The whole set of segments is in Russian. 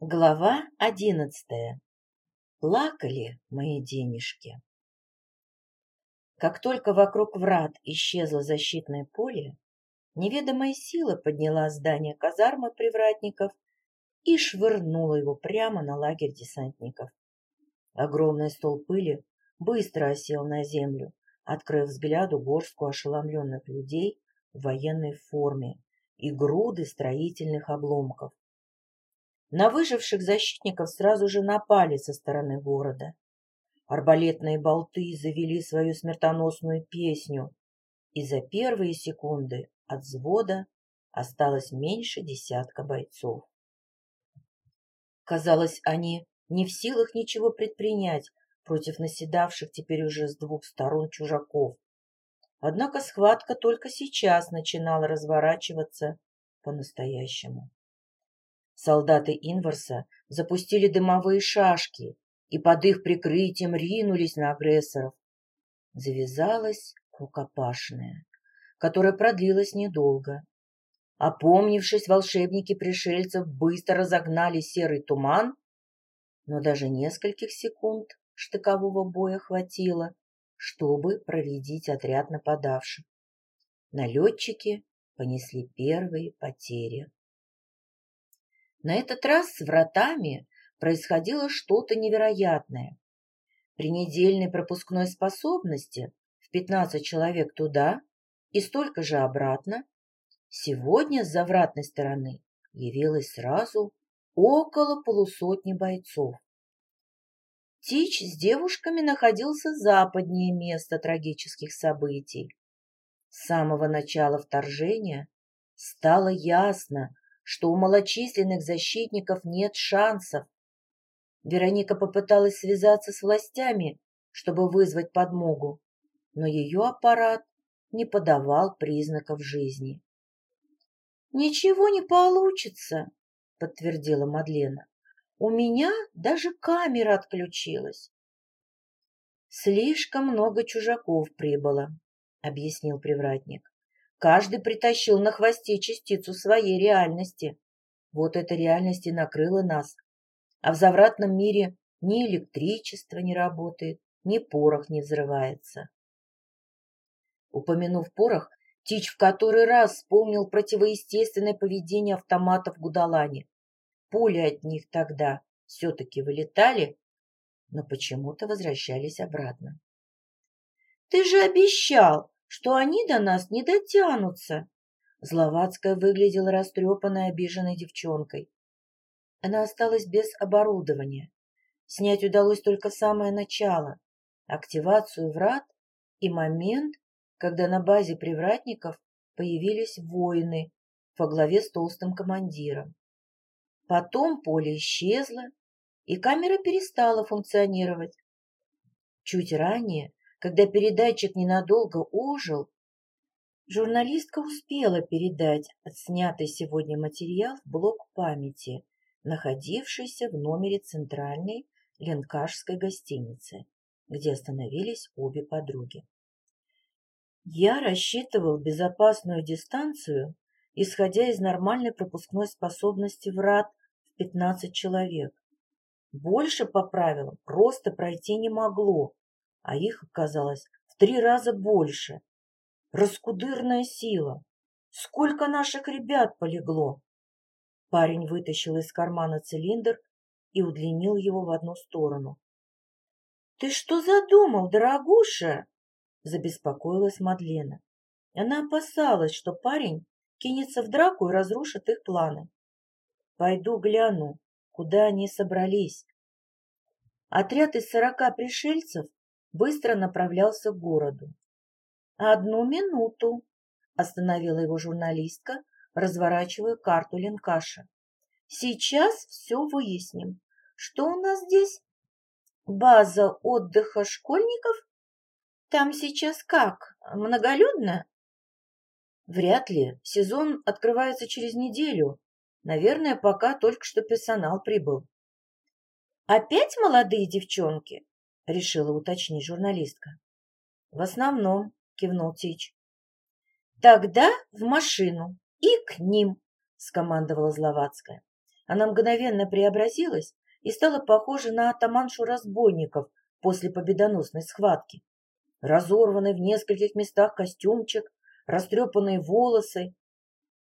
Глава одиннадцатая. Плакали мои денежки. Как только вокруг врат исчезло защитное поле, неведомая сила подняла здание казармы привратников и швырнула его прямо на лагерь десантников. Огромный стол пыли быстро осел на землю, открыв взгляду горстку ошеломленных людей в военной форме и груды строительных обломков. На выживших защитников сразу же напали со стороны города. Арбалетные болты завели свою смертоносную песню, и за первые секунды от взвода осталось меньше десятка бойцов. Казалось, они не в силах ничего предпринять против наседавших теперь уже с двух сторон чужаков. Однако схватка только сейчас начинала разворачиваться по-настоящему. Солдаты Инварса запустили дымовые шашки и под их прикрытием ринулись на агрессоров. Завязалась рукопашная, которая продлилась недолго. Опомнившись, волшебники пришельцев быстро разогнали серый туман, но даже нескольких секунд штыкового боя хватило, чтобы проредить отряд нападавших. Налетчики понесли первые потери. На этот раз с вратами происходило что-то невероятное. При недельной пропускной способности в 15 человек туда и столько же обратно, сегодня с завратной стороны явилось сразу около полусотни бойцов. Тич с девушками находился западнее места трагических событий. С самого начала вторжения стало ясно, что у малочисленных защитников нет шансов. Вероника попыталась связаться с властями, чтобы вызвать подмогу, но ее аппарат не подавал признаков жизни. «Ничего не получится», — подтвердила Мадлена. «У меня даже камера отключилась». «Слишком много чужаков прибыло», — объяснил привратник. Каждый притащил на хвосте частицу своей реальности. Вот эта реальность и накрыла нас. А в завратном мире ни электричество не работает, ни порох не взрывается. Упомянув порох, Тич в который раз вспомнил противоестественное поведение автоматов в Гудалане. Пули от них тогда все-таки вылетали, но почему-то возвращались обратно. — Ты же обещал, что они до нас не дотянутся. Зловацкая выглядела растрепанной, обиженной девчонкой. Она осталась без оборудования. Снять удалось только самое начало, активацию врат и момент, когда на базе привратников появились воины во главе с толстым командиром. Потом поле исчезло, и камера перестала функционировать. Чуть ранее когда передатчик ненадолго ожил, журналистка успела передать отснятый сегодня материал в блок памяти, находившийся в номере центральной ленкашской гостиницы, где остановились обе подруги. Я рассчитывал безопасную дистанцию, исходя из нормальной пропускной способности врат в 15 человек. Больше по правилам просто пройти не могло, а их оказалось в три раза больше. Раскудырная сила. Сколько наших ребят полегло? Парень вытащил из кармана цилиндр и удлинил его в одну сторону. — Ты что задумал, дорогуша? — забеспокоилась Мадлена. Она опасалась, что парень кинется в драку и разрушит их планы. — Пойду гляну, куда они собрались. Отряд из сорока пришельцев быстро направлялся к городу. «Одну минуту», — остановила его журналистка, разворачивая карту Ленкаша. «Сейчас все выясним. Что у нас здесь? База отдыха школьников? Там сейчас как, многолюдно?» «Вряд ли. Сезон открывается через неделю. Наверное, пока только что персонал прибыл». «Опять молодые девчонки?» — решила уточнить журналистка. — В основном, — кивнул Тич. — Тогда в машину и к ним, — скомандовала Зловацкая. она мгновенно преобразилась и стала похожа на атаманшу разбойников после победоносной схватки. Разорванный в нескольких местах костюмчик, растрепанные волосы.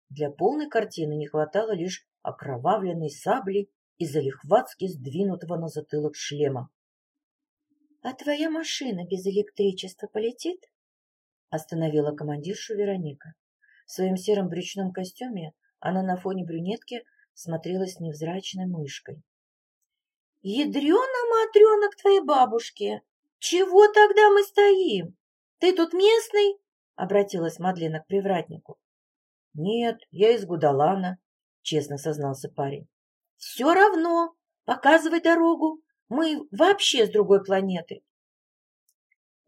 Для полной картины не хватало лишь окровавленной сабли и залихватски сдвинутого на затылок шлема. — А твоя машина без электричества полетит? — остановила командиршу Вероника. В своем сером брючном костюме она на фоне брюнетки смотрелась невзрачной мышкой. — Ядрена-матрена к твоей бабушке! Чего тогда мы стоим? Ты тут местный? — обратилась Мадлена к привратнику. — Нет, я из Гудалана, — честно сознался парень. — Все равно. Показывай дорогу. Мы вообще с другой планеты.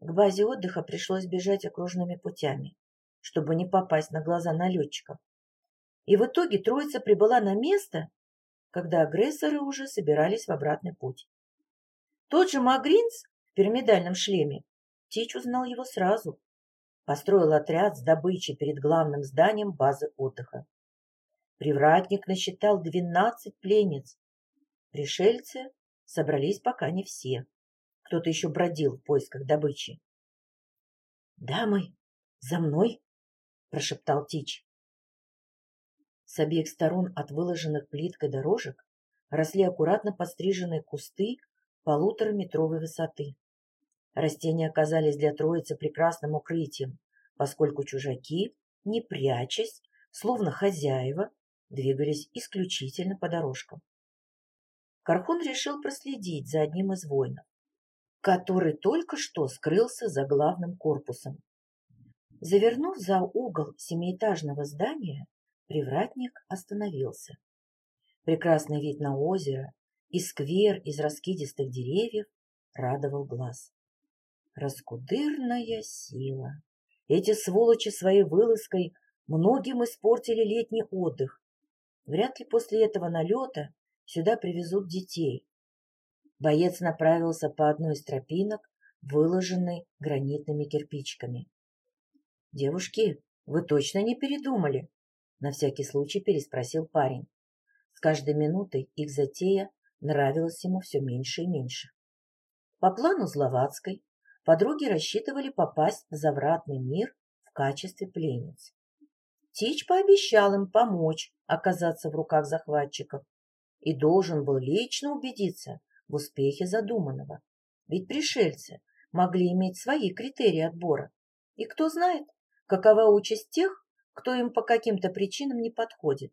К базе отдыха пришлось бежать окружными путями, чтобы не попасть на глаза налетчиков. И в итоге троица прибыла на место, когда агрессоры уже собирались в обратный путь. Тот же Магринц в пирамидальном шлеме, Тич узнал его сразу. Построил отряд с добычей перед главным зданием базы отдыха. Привратник насчитал двенадцать пленниц. Пришельцы собрались пока не все. Кто-то еще бродил в поисках добычи. «Дамы, за мной!» – прошептал Тич. С обеих сторон от выложенных плиткой дорожек росли аккуратно подстриженные кусты полутораметровой высоты. Растения оказались для троицы прекрасным укрытием, поскольку чужаки, не прячась, словно хозяева, двигались исключительно по дорожкам. Кархун решил проследить за одним из воинов, который только что скрылся за главным корпусом. Завернув за угол семиэтажного здания, Привратник остановился. Прекрасный вид на озеро и сквер из раскидистых деревьев радовал глаз. Раскудырная сила. Эти сволочи своей вылазкой многим испортили летний отдых. Вряд ли после этого налета сюда привезут детей. Боец направился по одной из тропинок, выложенной гранитными кирпичиками. «Девушки, вы точно не передумали?» На всякий случай переспросил парень. С каждой минутой их затея нравилась ему все меньше и меньше. По плану Зловацкой подруги рассчитывали попасть в завратный мир в качестве пленниц. Тич пообещал им помочь оказаться в руках захватчиков и должен был лично убедиться в успехе задуманного. Ведь пришельцы могли иметь свои критерии отбора. И кто знает, какова участь тех, кто им по каким-то причинам не подходит.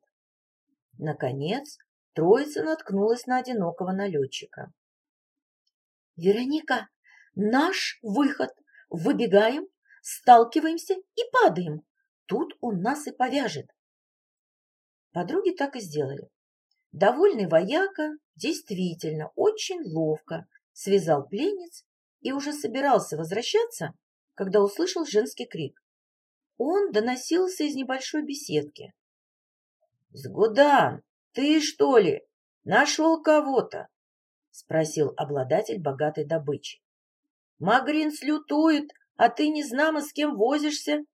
Наконец, троица наткнулась на одинокого налетчика. «Вероника, наш выход! Выбегаем, сталкиваемся и падаем. Тут он нас и повяжет». Подруги так и сделали. Довольный вояка действительно очень ловко связал пленниц и уже собирался возвращаться, когда услышал женский крик. Он доносился из небольшой беседки. — Сгудан, ты что ли? Нашел кого-то? — спросил обладатель богатой добычи. — Магрин слютует, а ты не знамо с кем возишься.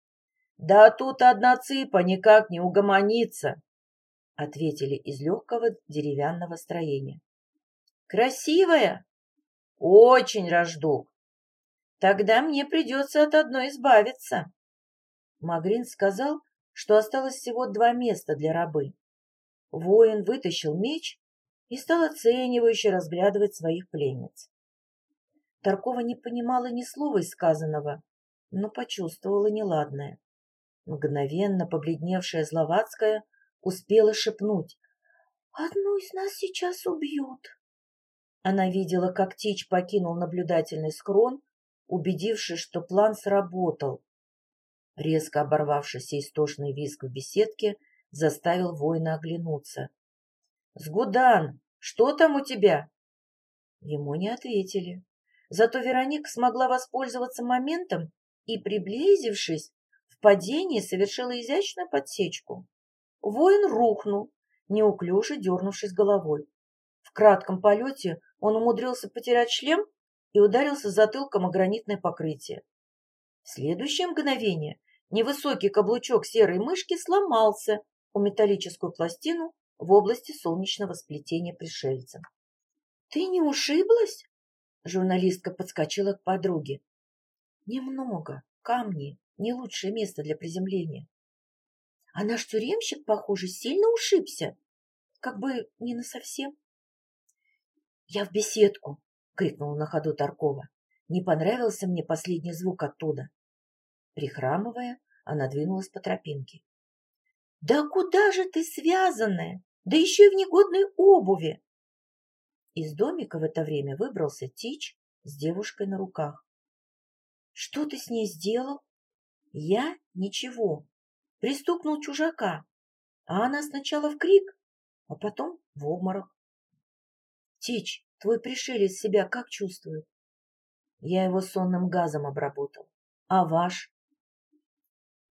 — Да тут одна цыпа никак не угомонится, — ответили из легкого деревянного строения. — Красивая? — Очень рождук. Тогда мне придется от одной избавиться. Магрин сказал, что осталось всего два места для рабы. Воин вытащил меч и стал оценивающе разглядывать своих пленниц. Таркова не понимала ни слова из сказанного, но почувствовала неладное. Мгновенно побледневшая Зловацкая успела шепнуть. «Одну из нас сейчас убьют». Она видела, как Тич покинул наблюдательный схрон, убедившись, что план сработал, Резко оборвавшийся истошный визг в беседке заставил воина оглянуться. — Сгудан, что там у тебя? Ему не ответили. Зато Вероника смогла воспользоваться моментом и, приблизившись, в падении совершила изящную подсечку. Воин рухнул, неуклюже дернувшись головой. В кратком полете он умудрился потерять шлем и ударился затылком о гранитное покрытие. В следующее мгновение Невысокий каблучок серой мышки сломался у металлическую пластину в области солнечного сплетения пришельца. «Ты не ушиблась?» Журналистка подскочила к подруге. «Немного. Камни. Не лучшее место для приземления. А наш тюремщик, похоже, сильно ушибся. Как бы не на совсем. «Я в беседку!» — крикнула на ходу Таркова. Не понравился мне последний звук оттуда. Прихрамывая, она двинулась по тропинке. «Да куда же ты связанная? Да еще и в негодной обуви!» Из домика в это время выбрался Тич с девушкой на руках. «Что ты с ней сделал?» «Я? Ничего. Пристукнул чужака. А она сначала в крик, а потом в обморок. Тич, твой пришелец себя как чувствует? Я его сонным газом обработал. А ваш?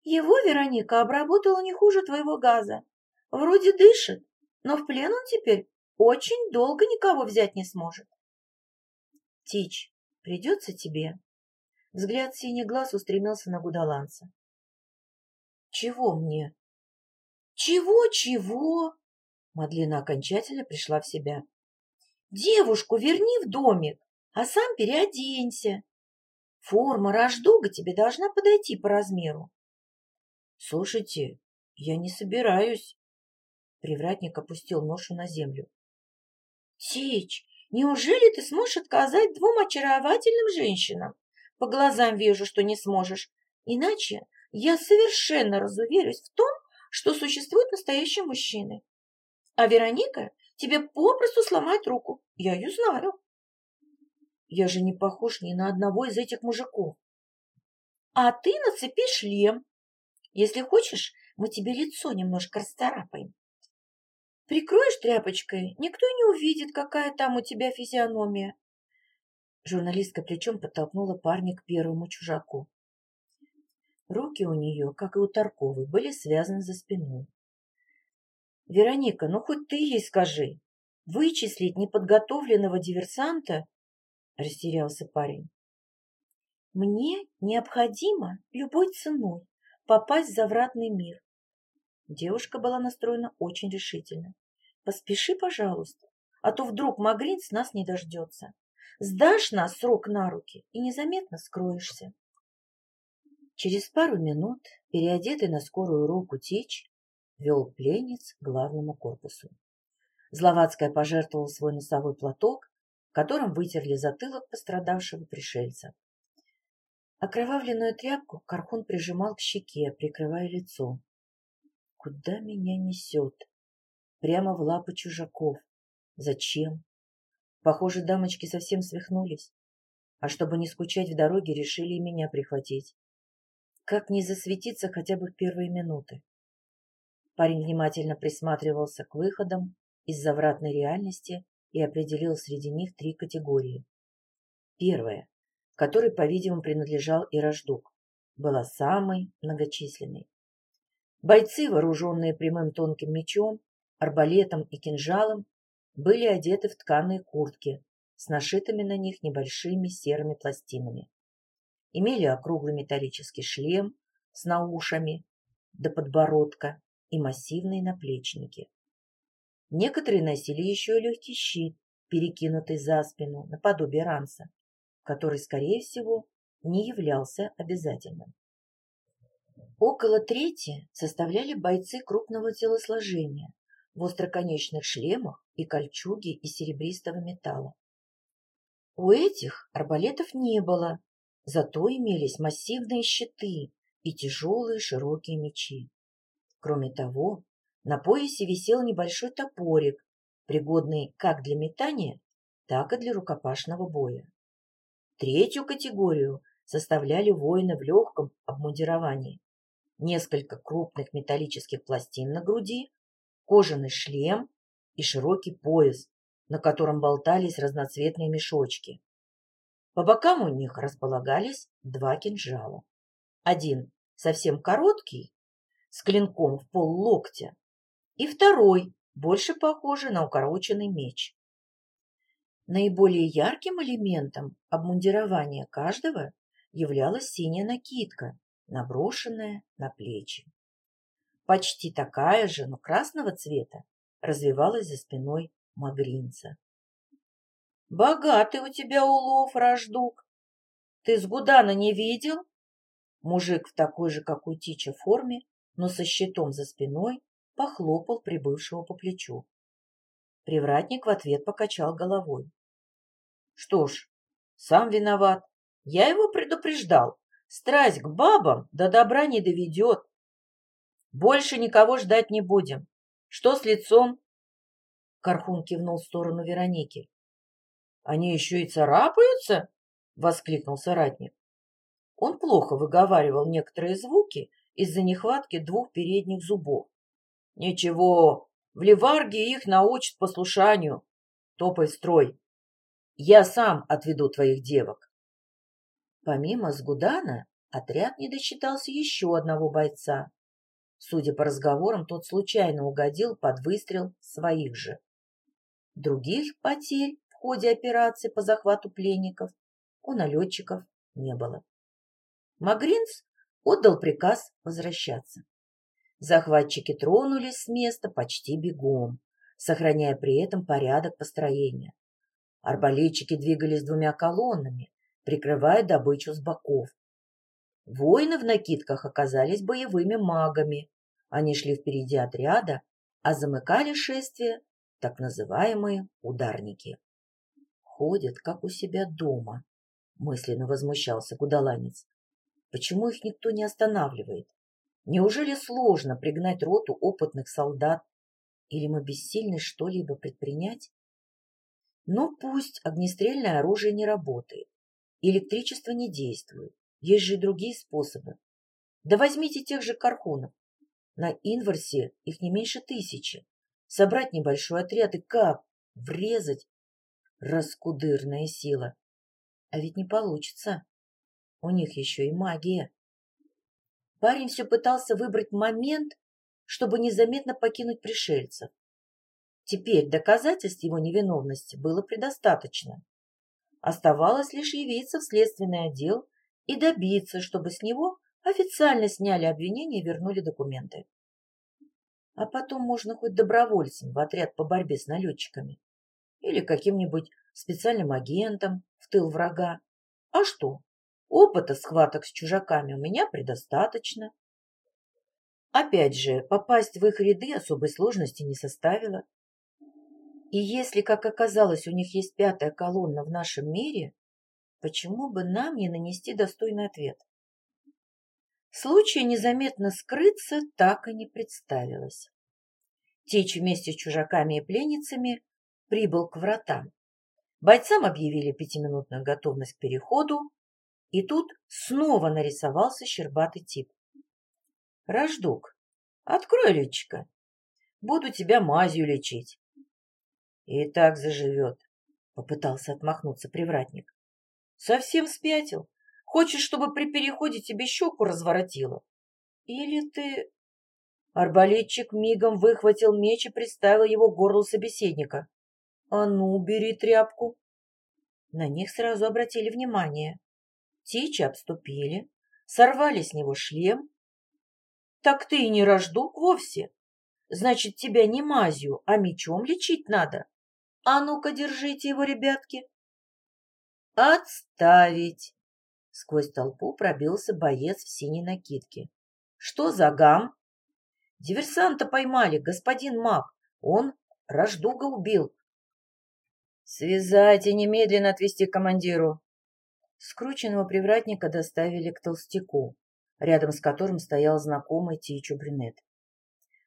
Его Вероника обработала не хуже твоего газа. Вроде дышит, но в плен он теперь очень долго никого взять не сможет. Тич, придется тебе. Взгляд синий глаз устремился на гудаланца. Чего мне? Чего-чего? Мадлена окончательно пришла в себя. Девушку верни в домик, а сам переоденься. Форма рождуга тебе должна подойти по размеру. Слушайте, я не собираюсь. Привратник опустил ношу на землю. Тич, неужели ты сможешь отказать двум очаровательным женщинам? По глазам вижу, что не сможешь. Иначе я совершенно разуверюсь в том, что существуют настоящие мужчины. А Вероника тебе попросту сломает руку. Я ее знаю. Я же не похож ни на одного из этих мужиков. А ты нацепи шлем. Если хочешь, мы тебе лицо немножко расцарапаем. Прикроешь тряпочкой, никто не увидит, какая там у тебя физиономия. Журналистка плечом подтолкнула парня к первому чужаку. Руки у нее, как и у Тарковой, были связаны за спиной. — Вероника, ну хоть ты ей скажи. Вычислить неподготовленного диверсанта? — растерялся парень. — Мне необходимо любой ценой попасть в завратный мир. Девушка была настроена очень решительно. — Поспеши, пожалуйста, а то вдруг Магринц нас не дождется. Сдашь нас срок на руки и незаметно скроешься. Через пару минут, переодетый на скорую руку Тич, вел пленниц к главному корпусу. Зловацкая пожертвовал свой носовой платок, которым вытерли затылок пострадавшего пришельца. Окровавленную тряпку Кархун прижимал к щеке, прикрывая лицо. Куда меня несет? Прямо в лапы чужаков. Зачем? Похоже, дамочки совсем свихнулись. А чтобы не скучать в дороге, решили меня прихватить. Как не засветиться хотя бы в первые минуты? Парень внимательно присматривался к выходам из завратной реальности и определил среди них три категории. Первая, которой, по-видимому, принадлежал и Рождук, была самой многочисленной. Бойцы, вооруженные прямым тонким мечом, арбалетом и кинжалом, были одеты в тканые куртки с нашитыми на них небольшими серыми пластинами имели округлый металлический шлем с наушами до подбородка и массивные наплечники. Некоторые носили еще легкий щит, перекинутый за спину, наподобие ранца, который, скорее всего, не являлся обязательным. Около трети составляли бойцы крупного телосложения в остроконечных шлемах и кольчуге из серебристого металла. У этих арбалетов не было, Зато имелись массивные щиты и тяжелые широкие мечи. Кроме того, на поясе висел небольшой топорик, пригодный как для метания, так и для рукопашного боя. Третью категорию составляли воины в легком обмундировании. Несколько крупных металлических пластин на груди, кожаный шлем и широкий пояс, на котором болтались разноцветные мешочки. По бокам у них располагались два кинжала. Один совсем короткий, с клинком в пол локтя, и второй, больше похожий на укороченный меч. Наиболее ярким элементом обмундирования каждого являлась синяя накидка, наброшенная на плечи. Почти такая же, но красного цвета, развивалась за спиной Магринца. «Богатый у тебя улов, Рождук! Ты с Гудана не видел?» Мужик в такой же, как у Тича, форме, но со щитом за спиной, похлопал прибывшего по плечу. Привратник в ответ покачал головой. Что ж, сам виноват. Я его предупреждал. Страсть к бабам до добра не доведет. Больше никого ждать не будем. Что с лицом? Кархун кивнул в сторону Вероники. Они еще и царапаются? Воскликнул соратник. Он плохо выговаривал некоторые звуки из-за нехватки двух передних зубов. Ничего, в Ливарге их научат послушанию. Топай строй. Я сам отведу твоих девок. Помимо Сгудана, отряд не досчитался еще одного бойца. Судя по разговорам, тот случайно угодил под выстрел своих же. Других потерь ходе операции по захвату пленников у налетчиков не было. Магринц отдал приказ возвращаться. Захватчики тронулись с места почти бегом, сохраняя при этом порядок построения. Арбалетчики двигались двумя колоннами, прикрывая добычу с боков. Воины в накидках оказались боевыми магами. Они шли впереди отряда, а замыкали шествие так называемые ударники. Ходят, как у себя дома, мысленно возмущался Гудаланец. Почему их никто не останавливает? Неужели сложно пригнать роту опытных солдат? Или мы бессильны что-либо предпринять? Но пусть огнестрельное оружие не работает, электричество не действует, есть же и другие способы. Да возьмите тех же кархунов. На инверсе их не меньше тысячи. Собрать небольшой отряд и как? Врезать? Раскудырная сила. А ведь не получится. У них еще и магия. Парень все пытался выбрать момент, чтобы незаметно покинуть пришельцев. Теперь доказательств его невиновности было предостаточно. Оставалось лишь явиться в следственный отдел и добиться, чтобы с него официально сняли обвинения и вернули документы. А потом можно хоть добровольцем в отряд по борьбе с налетчиками или каким-нибудь специальным агентом в тыл врага. А что? Опыта схваток с чужаками у меня предостаточно. Опять же, попасть в их ряды особой сложности не составило. И если, как оказалось, у них есть пятая колонна в нашем мире, почему бы нам не нанести достойный ответ? Случая незаметно скрыться так и не представилось. Течь вместе с чужаками и пленницами прибыл к вратам. Бойцам объявили пятиминутную готовность к переходу, и тут снова нарисовался щербатый тип. «Рождук, открой личико. Буду тебя мазью лечить. И так заживет, попытался отмахнуться привратник. Совсем спятил? Хочешь, чтобы при переходе тебе щеку разворотило? Или ты... Арбалетчик мигом выхватил меч и приставил его к горлу собеседника. «А ну, бери тряпку!» На них сразу обратили внимание. Тичи обступили, сорвали с него шлем. «Так ты и не рождук вовсе! Значит, тебя не мазью, а мечом лечить надо!» А ну-ка, держите его, ребятки. Отставить! Сквозь толпу пробился боец в синей накидке. Что за гам? Диверсанта поймали, господин маг. Он Рождуга убил. Связать и немедленно отвезти к командиру. Скрученного привратника доставили к толстяку, рядом с которым стоял знакомый Тичу брюнет.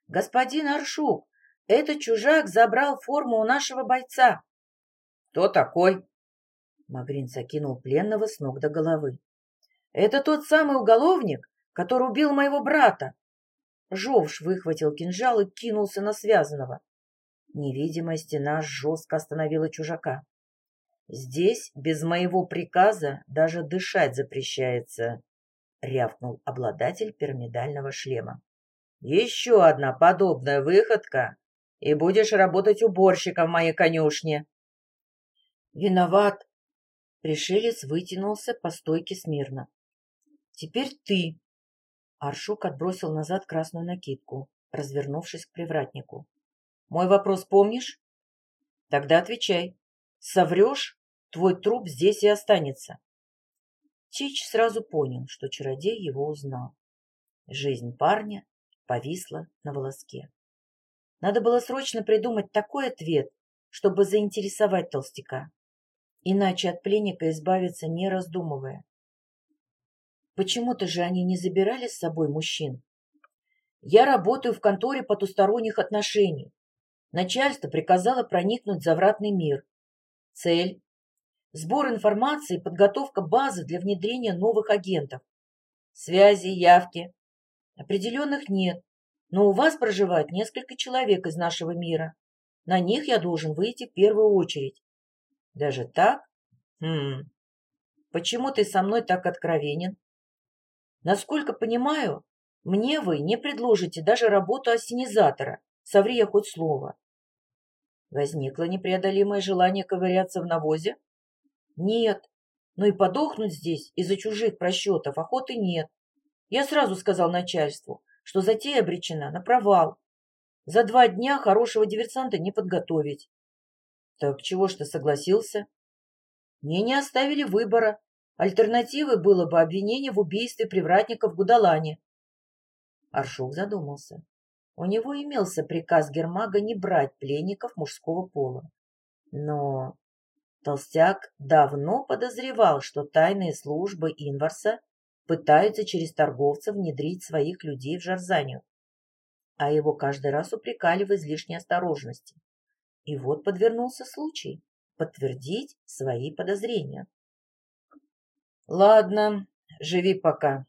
«Господин Аршук, этот чужак забрал форму у нашего бойца. Кто такой? Магрин закинул пленного с ног до головы. Это тот самый уголовник, который убил моего брата. Жовш выхватил кинжал и кинулся на связанного. Невидимая стена жестко остановила чужака. «Здесь без моего приказа даже дышать запрещается», — рявкнул обладатель пирамидального шлема. «Еще одна подобная выходка, и будешь работать уборщиком в моей конюшне. Виноват. Пришелец вытянулся по стойке смирно. Теперь ты. Аршук отбросил назад красную накидку, развернувшись к привратнику. Мой вопрос помнишь? Тогда отвечай. Соврешь, твой труп здесь и останется. Чич сразу понял, что чародей его узнал. Жизнь парня повисла на волоске. Надо было срочно придумать такой ответ, чтобы заинтересовать толстяка. Иначе от пленника избавиться не раздумывая. Почему-то же они не забирали с собой мужчин. Я работаю в конторе потусторонних отношений. Начальство приказало проникнуть в завратный мир. Цель – сбор информации и подготовка базы для внедрения новых агентов. Связи, явки. Определенных нет, но у вас проживает несколько человек из нашего мира. На них я должен выйти в первую очередь. Даже так? Хм. Почему ты со мной так откровенен? Насколько понимаю, мне вы не предложите даже работу ассенизатора, соври я хоть слово. Возникло непреодолимое желание ковыряться в навозе? Нет, но и подохнуть здесь из-за чужих просчетов охоты нет. Я сразу сказал начальству, что затея обречена на провал. За два дня хорошего диверсанта не подготовить. Так чего ж ты согласился? Мне не оставили выбора. Альтернативой было бы обвинение в убийстве привратника в Гудалане. Аршук задумался. У него имелся приказ Гермага не брать пленников мужского пола. Но Толстяк давно подозревал, что тайные службы Инварса пытаются через торговцев внедрить своих людей в Жарзанию, а его каждый раз упрекали в излишней осторожности. И вот подвернулся случай подтвердить свои подозрения. Ладно, живи пока.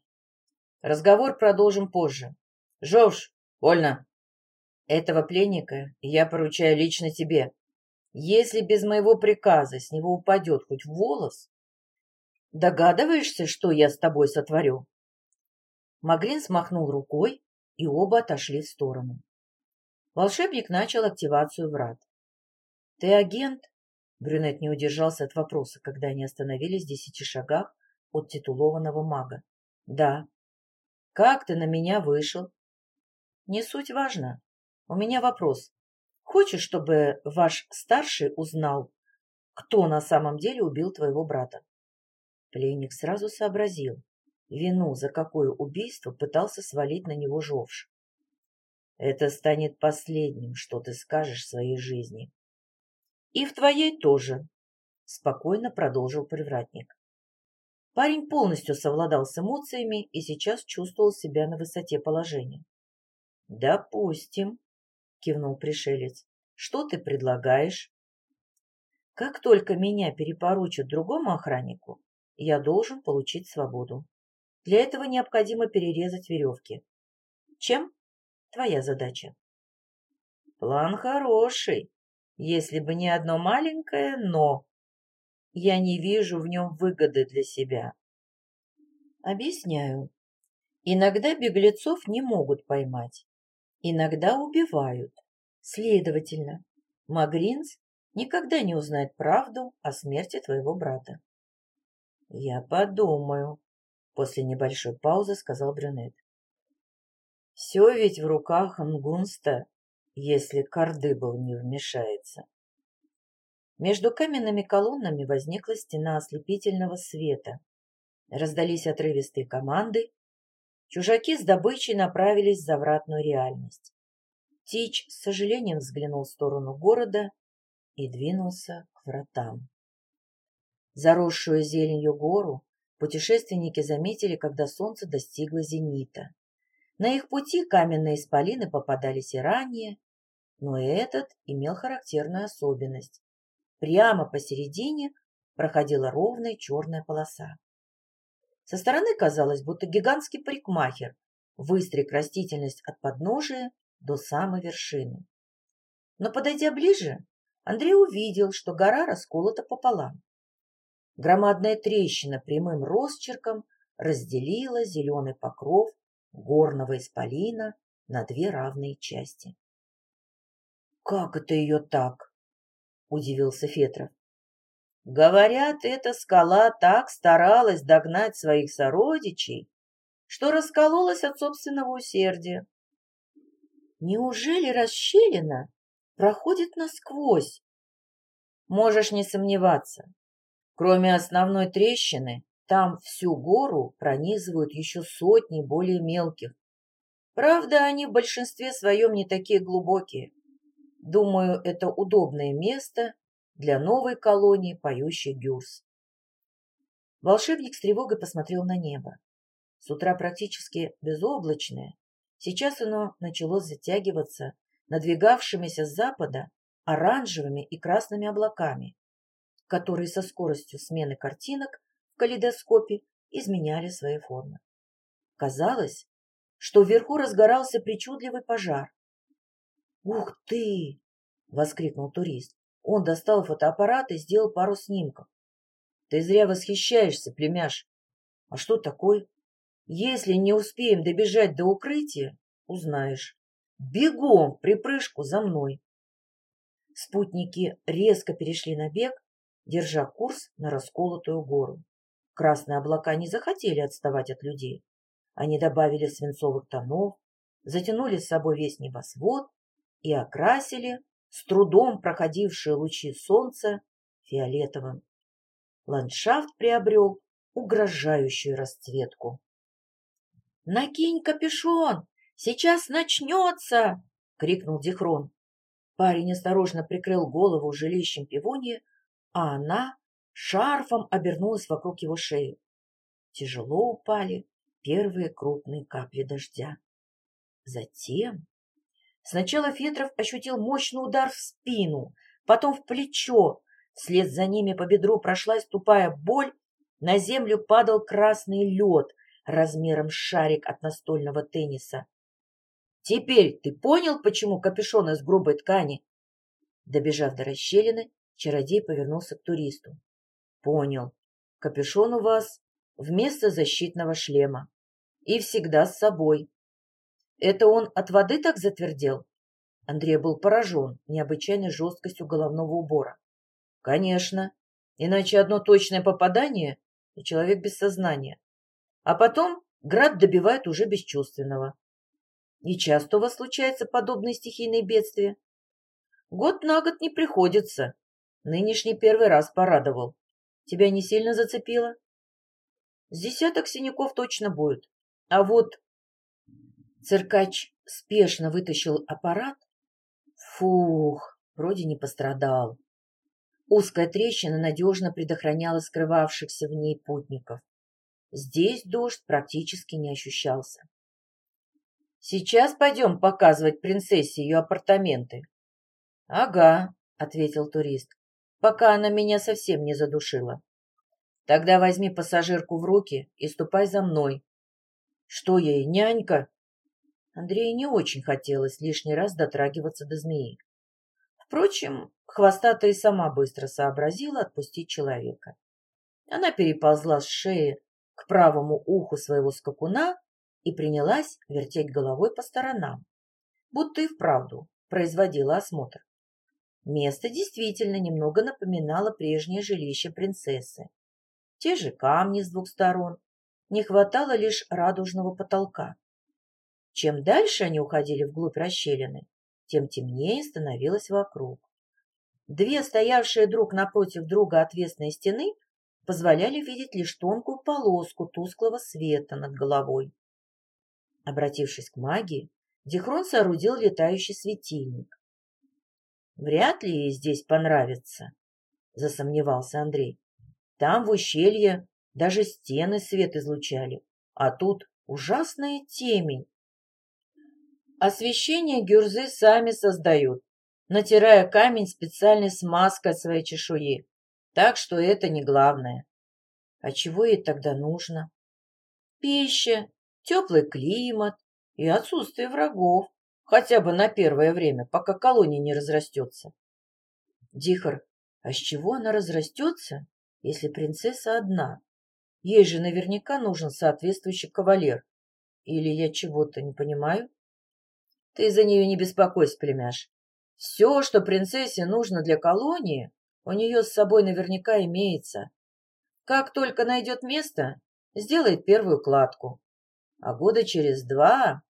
Разговор продолжим позже. Жовш, вольно. Этого пленника я поручаю лично тебе. Если без моего приказа с него упадет хоть волос, догадываешься, что я с тобой сотворю? Магрин смахнул рукой, и оба отошли в сторону. Волшебник начал активацию врат. «Ты агент?» Брюнет не удержался от вопроса, когда они остановились в десяти шагах от титулованного мага. «Да». «Как ты на меня вышел?» «Не суть важно. У меня вопрос. Хочешь, чтобы ваш старший узнал, кто на самом деле убил твоего брата?» Пленник сразу сообразил. Вину за какое убийство пытался свалить на него Жовш. «Это станет последним, что ты скажешь в своей жизни». «И в твоей тоже», — спокойно продолжил привратник. Парень полностью совладал с эмоциями и сейчас чувствовал себя на высоте положения. «Допустим», — кивнул пришелец. «Что ты предлагаешь?» «Как только меня перепоручат другому охраннику, я должен получить свободу. Для этого необходимо перерезать веревки. Чем? Твоя задача». «План хороший, если бы не одно маленькое «но». Я не вижу в нем выгоды для себя. Объясняю. Иногда беглецов не могут поймать. Иногда убивают. Следовательно, Магринс никогда не узнает правду о смерти твоего брата. Я подумаю, после небольшой паузы сказал брюнет. Все ведь в руках Нгунста, если Кардыбов не вмешается. Между каменными колоннами возникла стена ослепительного света. Раздались отрывистые команды. Чужаки с добычей направились в завратную реальность. Тич с сожалением взглянул в сторону города и двинулся к вратам. Заросшую зеленью гору путешественники заметили, когда солнце достигло зенита. На их пути каменные исполины попадались и ранее, но этот имел характерную особенность. Прямо посередине проходила ровная черная полоса. Со стороны казалось, будто гигантский парикмахер выстриг растительность от подножия до самой вершины. Но, подойдя ближе, Андрей увидел, что гора расколота пополам. Громадная трещина прямым росчерком разделила зеленый покров горного исполина на две равные части. «Как это ее так?» удивился Фетров. Говорят, эта скала так старалась догнать своих сородичей, что раскололась от собственного усердия. Неужели расщелина проходит насквозь. Можешь не сомневаться. Кроме основной трещины, там всю гору пронизывают еще сотни более мелких. Правда, они в большинстве своем не такие глубокие. Думаю, это удобное место для новой колонии поющих гюрс. Волшебник с тревогой посмотрел на небо. С утра практически безоблачное, сейчас оно начало затягиваться надвигавшимися с запада оранжевыми и красными облаками, которые со скоростью смены картинок в калейдоскопе изменяли свои формы. Казалось, что вверху разгорался причудливый пожар. «Ух ты!» — воскликнул турист. Он достал фотоаппарат и сделал пару снимков. «Ты зря восхищаешься, племяш. А что такое? Если не успеем добежать до укрытия, узнаешь. Бегом, припрыжку за мной!» Спутники резко перешли на бег, держа курс на расколотую гору. Красные облака не захотели отставать от людей. Они добавили свинцовых тонов, затянули с собой весь небосвод и окрасили с трудом проходившие лучи солнца фиолетовым. Ландшафт приобрел угрожающую расцветку. «Накинь капюшон! Сейчас начнется!» — крикнул Дихрон. Парень осторожно прикрыл голову жилищем пивонья, а она шарфом обернулась вокруг его шеи. Тяжело упали первые крупные капли дождя. Затем сначала Фетров ощутил мощный удар в спину, потом в плечо, вслед за ними по бедру прошлась тупая боль, на землю падал красный лед размером с шарик от настольного тенниса. Теперь ты понял, почему капюшон из грубой ткани? Добежав до расщелины, чародей повернулся к туристу. Понял. Капюшон у вас вместо защитного шлема. И всегда с собой. Это он от воды так затвердел? Андрей был поражен необычайной жесткостью головного убора. Конечно. Иначе одно точное попадание, и человек без сознания. А потом град добивает уже бесчувственного. Не часто у вас случается подобные стихийные бедствия? Год на год не приходится. Нынешний первый раз порадовал. Тебя не сильно зацепило? С десяток синяков точно будет. А вот... Циркач спешно вытащил аппарат. Фух, вроде не пострадал. Узкая трещина надежно предохраняла скрывавшихся в ней путников. Здесь дождь практически не ощущался. Сейчас пойдем показывать принцессе ее апартаменты. — Ага, — ответил турист, — пока она меня совсем не задушила. Тогда возьми пассажирку в руки и ступай за мной. Что ей, нянька? Андрею не очень хотелось лишний раз дотрагиваться до змеи. Впрочем, хвостатая сама быстро сообразила отпустить человека. Она переползла с шеи к правому уху своего скакуна и принялась вертеть головой по сторонам, будто и вправду производила осмотр. Место действительно немного напоминало прежнее жилище принцессы. Те же камни с двух сторон, не хватало лишь радужного потолка. Чем дальше они уходили вглубь расщелины, тем темнее становилось вокруг. Две стоявшие друг напротив друга отвесные стены позволяли видеть лишь тонкую полоску тусклого света над головой. Обратившись к магии, Дихрон соорудил летающий светильник. «Вряд ли ей здесь понравится», — засомневался Андрей. «Там, в ущелье, даже стены свет излучали, а тут ужасная темень. Освещение гюрзы сами создают, натирая камень специальной смазкой своей чешуи, так что это не главное. А чего ей тогда нужно? Пища, теплый климат и отсутствие врагов, хотя бы на первое время, пока колония не разрастется. Дихар, а с чего она разрастется, если принцесса одна? Ей же наверняка нужен соответствующий кавалер. Или я чего-то не понимаю? Ты за нее не беспокойся, племяш. Все, что принцессе нужно для колонии, у нее с собой наверняка имеется. Как только найдет место, сделает первую кладку а года через два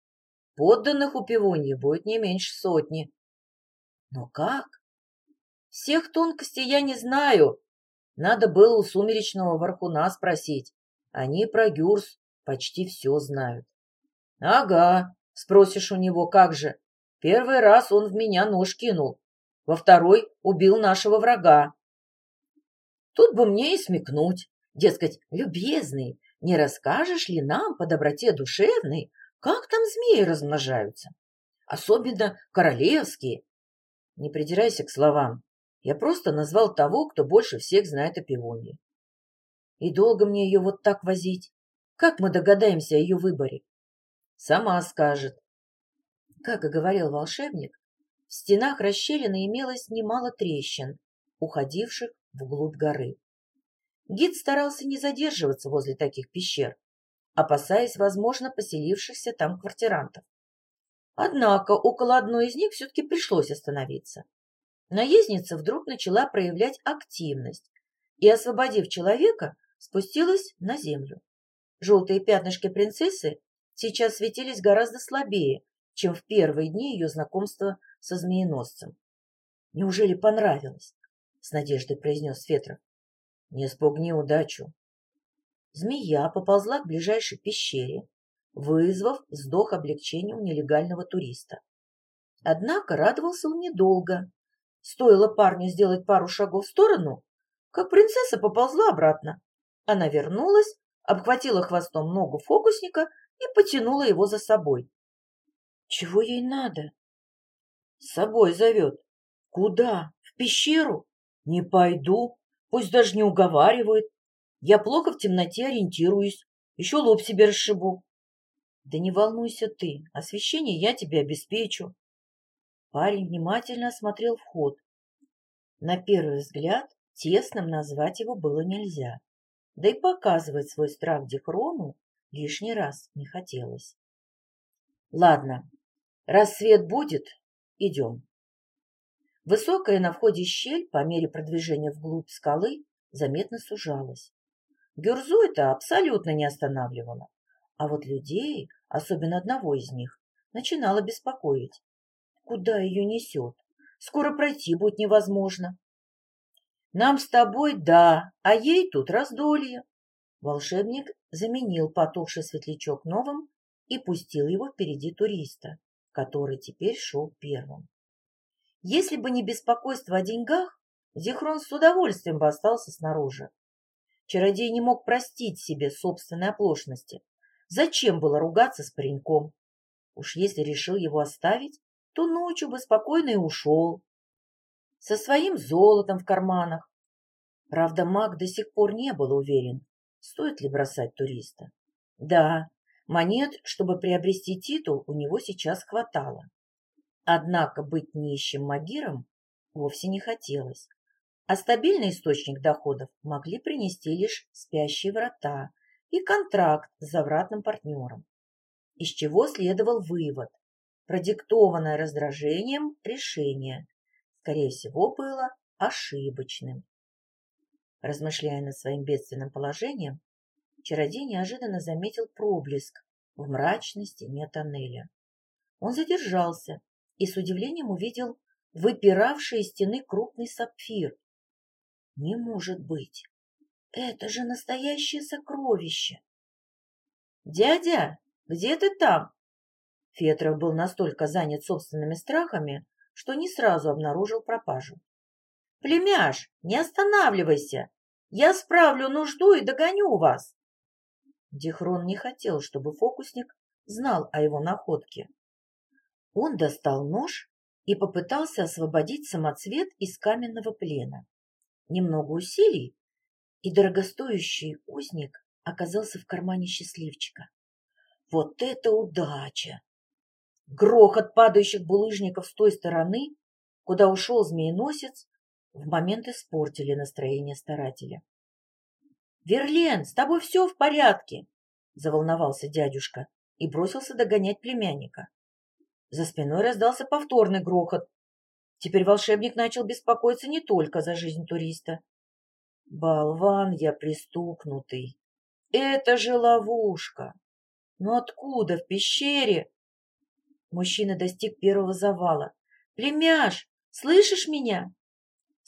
подданных у пивуньи будет не меньше сотни. Но как? Всех тонкостей я не знаю. Надо было у сумеречного Вархуна спросить. Они про Гюрс почти все знают. Ага, спросишь у него, как же. Первый раз он в меня нож кинул. Во второй убил нашего врага. Тут бы мне и смекнуть. Дескать, любезный, не расскажешь ли нам по доброте душевной, как там змеи размножаются? Особенно королевские. Не придирайся к словам. Я просто назвал того, кто больше всех знает о пивоне. И долго мне ее вот так возить? Как мы догадаемся о ее выборе? Сама скажет. Как и говорил волшебник, в стенах расщелины имелось немало трещин, уходивших вглубь горы. Гид старался не задерживаться возле таких пещер, опасаясь, возможно, поселившихся там квартирантов. Однако около одной из них все-таки пришлось остановиться. Наездница вдруг начала проявлять активность и, освободив человека, спустилась на землю. Желтые пятнышки принцессы сейчас светились гораздо слабее, чем в первые дни ее знакомства со змееносцем. «Неужели понравилось?» — с надеждой произнес Фетров. Не спугни удачу. Змея поползла к ближайшей пещере, вызвав вздох облегчения у нелегального туриста. Однако радовался он недолго. Стоило парню сделать пару шагов в сторону, как принцесса поползла обратно. Она вернулась, обхватила хвостом ногу фокусника и потянула его за собой. Чего ей надо? С собой зовет. Куда? В пещеру? Не пойду. Пусть даже не уговаривают. Я плохо в темноте ориентируюсь. Еще лоб себе расшибу. Да не волнуйся ты. Освещение я тебе обеспечу. Парень внимательно осмотрел вход. На первый взгляд тесным назвать его было нельзя. Да и показывать свой страх Дихрону лишний раз не хотелось. Ладно, раз свет будет, идем. Высокая на входе щель по мере продвижения вглубь скалы заметно сужалась. Гюрзу это абсолютно не останавливало, а вот людей, особенно одного из них, начинало беспокоить. Куда ее несет? Скоро пройти будет невозможно. Нам с тобой да, а ей тут раздолье. Волшебник заменил потухший светлячок новым и пустил его впереди туриста, который теперь шел первым. Если бы не беспокойство о деньгах, Зихрон с удовольствием бы остался снаружи. Чародей не мог простить себе собственной оплошности. Зачем было ругаться с пареньком? Уж если решил его оставить, то ночью бы спокойно и ушел. Со своим золотом в карманах. Правда, маг до сих пор не был уверен, стоит ли бросать туриста. Да, монет, чтобы приобрести титул, у него сейчас хватало. Однако быть нищим магиром вовсе не хотелось, а стабильный источник доходов могли принести лишь спящие врата и контракт с завратным партнером, из чего следовал вывод, продиктованное раздражением решение, скорее всего, было ошибочным. Размышляя над своим бедственным положением, чародей неожиданно заметил проблеск в мрачной стене тоннеля. Он задержался и с удивлением увидел выпиравший из стены крупный сапфир. Не может быть! Это же настоящее сокровище! Дядя, где ты там? Фетров был настолько занят собственными страхами, что не сразу обнаружил пропажу. «Племяш, не останавливайся! Я справлю нужду и догоню вас!» Дихрон не хотел, чтобы фокусник знал о его находке. Он достал нож и попытался освободить самоцвет из каменного плена. Немного усилий, и дорогостоящий узник оказался в кармане счастливчика. Вот это удача! Грохот падающих булыжников с той стороны, куда ушел змееносец, в момент испортили настроение старателя. «Верлен, с тобой все в порядке!» — заволновался дядюшка и бросился догонять племянника. За спиной раздался повторный грохот. Теперь волшебник начал беспокоиться не только за жизнь туриста. Болван я пристукнутый. Это же ловушка. Но откуда в пещере? Мужчина достиг первого завала. Племяш, Слышишь меня?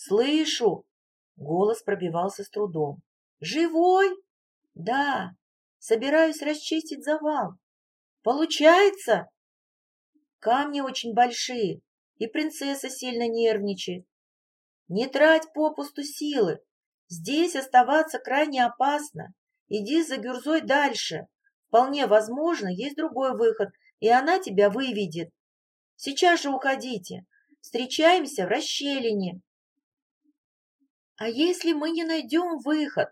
Слышу. Голос пробивался с трудом. Живой? Да. Собираюсь расчистить завал. Получается? Камни очень большие, и принцесса сильно нервничает. Не трать попусту силы. Здесь оставаться крайне опасно. Иди за Гюрзой дальше. Вполне возможно, есть другой выход, и она тебя выведет. Сейчас же уходите. Встречаемся в расщелине. А если мы не найдем выход?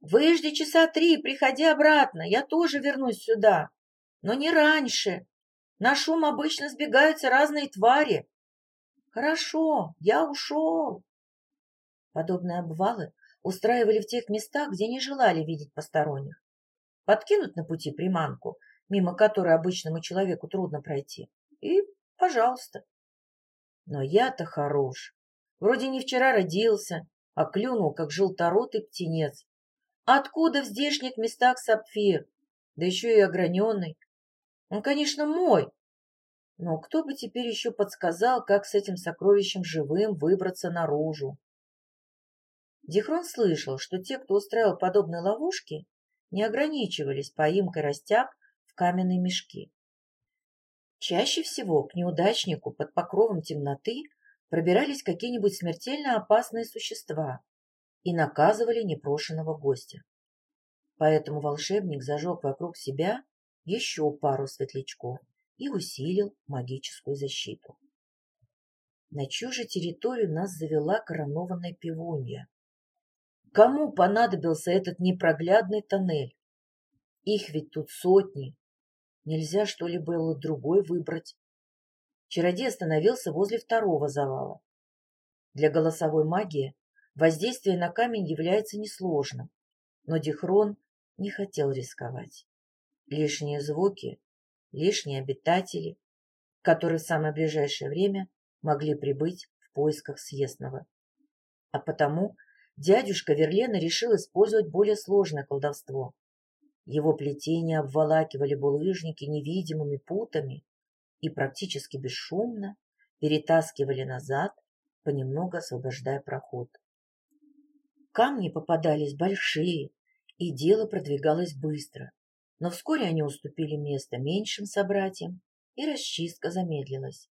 Выжди часа три, приходи обратно, я тоже вернусь сюда. Но не раньше. На шум обычно сбегаются разные твари. Хорошо, я ушел. Подобные обвалы устраивали в тех местах, где не желали видеть посторонних. Подкинут на пути приманку, мимо которой обычному человеку трудно пройти, и пожалуйста. Но я-то хорош. Вроде не вчера родился, а клюнул, как желторотый птенец. Откуда в здешних местах сапфир? Да еще и ограненный. Он, конечно, мой. Но кто бы теперь еще подсказал, как с этим сокровищем живым выбраться наружу? Дихрон слышал, что те, кто устраивал подобные ловушки, не ограничивались поимкой растяг в каменные мешки. Чаще всего к неудачнику под покровом темноты пробирались какие-нибудь смертельно опасные существа и наказывали непрошенного гостя. Поэтому волшебник зажег вокруг себя еще пару светлячков и усилил магическую защиту. На чью же территорию нас завела коронованная пивунья? Кому понадобился этот непроглядный тоннель? Их ведь тут сотни. Нельзя, что ли, было другой выбрать? Чародей остановился возле второго завала. Для голосовой магии воздействие на камень является несложным, но Дихрон не хотел рисковать. Лишние звуки, лишние обитатели, которые в самое ближайшее время могли прибыть в поисках съестного. А потому дядюшка Верлена решил использовать более сложное колдовство. Его плетения обволакивали булыжники невидимыми путами и практически бесшумно перетаскивали назад, понемногу освобождая проход. Камни попадались большие, и дело продвигалось быстро, но вскоре они уступили место меньшим собратьям, и расчистка замедлилась.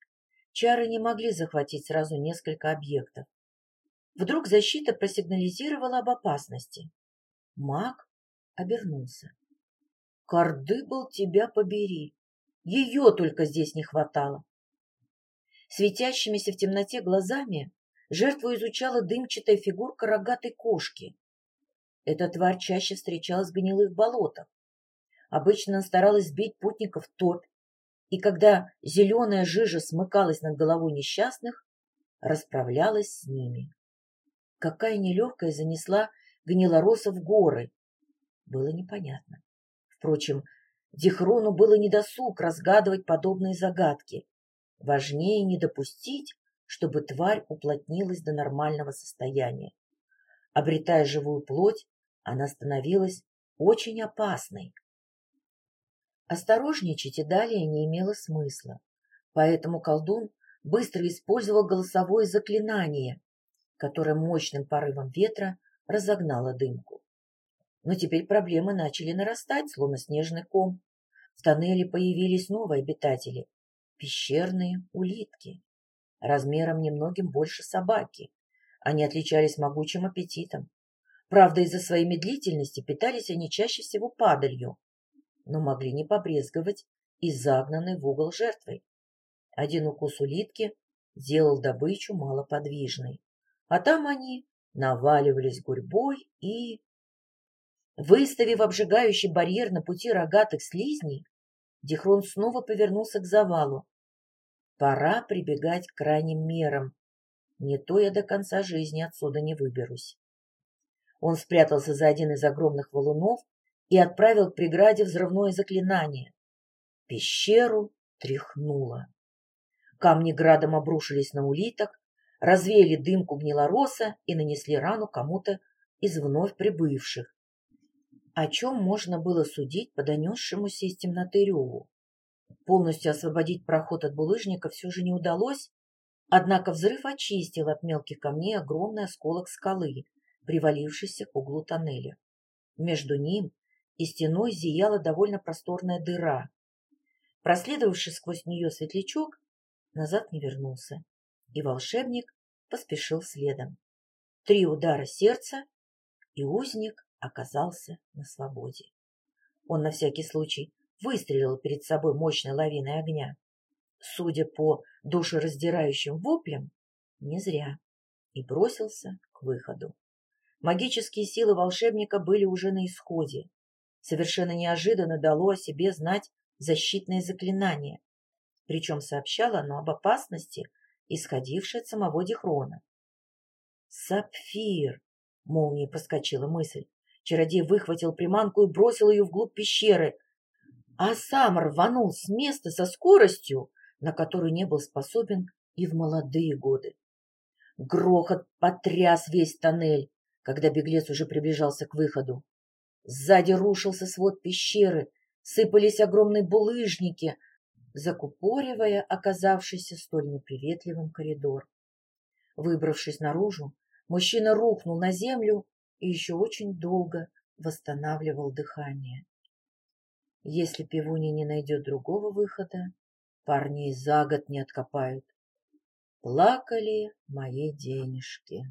Чары не могли захватить сразу несколько объектов. Вдруг защита просигнализировала об опасности. Маг обернулся. «Кардыбл, тебя побери! Ее только здесь не хватало!» Светящимися в темноте глазами жертву изучала дымчатая фигурка рогатой кошки. Эта тварь чаще встречалась в гнилых болотах. Обычно она старалась сбить путников в топь, и когда зеленая жижа смыкалась над головой несчастных, расправлялась с ними какая нелегкая занесла гнилороса в горы, было непонятно. Впрочем, Дихрону было недосуг разгадывать подобные загадки. Важнее не допустить, чтобы тварь уплотнилась до нормального состояния. Обретая живую плоть, она становилась очень опасной. Осторожничать и далее не имело смысла, поэтому колдун быстро использовал голосовое заклинание, которая мощным порывом ветра разогнала дымку. Но теперь проблемы начали нарастать, словно снежный ком. В тоннеле появились новые обитатели – пещерные улитки. Размером немногим больше собаки. Они отличались могучим аппетитом. Правда, из-за своей медлительности питались они чаще всего падалью, но могли не побрезговать и загнанной в угол жертвой. Один укус улитки сделал добычу малоподвижной а там они наваливались гурьбой и... Выставив обжигающий барьер на пути рогатых слизней, Дихрон снова повернулся к завалу. Пора прибегать к крайним мерам. Не то я до конца жизни отсюда не выберусь. Он спрятался за один из огромных валунов и отправил к преграде взрывное заклинание. Пещеру тряхнуло. Камни градом обрушились на улиток, развеяли дымку гнилороса и нанесли рану кому-то из вновь прибывших. О чем можно было судить по донесшемуся из темноты реву? Полностью освободить проход от булыжника все же не удалось, Однако взрыв очистил от мелких камней огромный осколок скалы, привалившийся к углу тоннеля. Между ним и стеной зияла довольно просторная дыра. Проследовавший сквозь нее светлячок назад не вернулся, и волшебник поспешил следом. Три удара сердца, и узник оказался на свободе. Он на всякий случай выстрелил перед собой мощной лавиной огня. Судя по душераздирающим воплям, не зря, и бросился к выходу. Магические силы волшебника были уже на исходе. Совершенно неожиданно дало о себе знать защитное заклинание, причем сообщало оно об опасности, исходившей от самого Дихрона. «Сапфир!» — молнией проскочила мысль. Чародей выхватил приманку и бросил ее вглубь пещеры, а сам рванул с места со скоростью, на которую не был способен и в молодые годы. Грохот потряс весь тоннель, когда беглец уже приближался к выходу. Сзади рушился свод пещеры, сыпались огромные булыжники, закупоривая оказавшийся столь неприветливым коридор. Выбравшись наружу, мужчина рухнул на землю и еще очень долго восстанавливал дыхание. Если пивуни не найдет другого выхода, парни за год не откопают. Плакали мои денежки.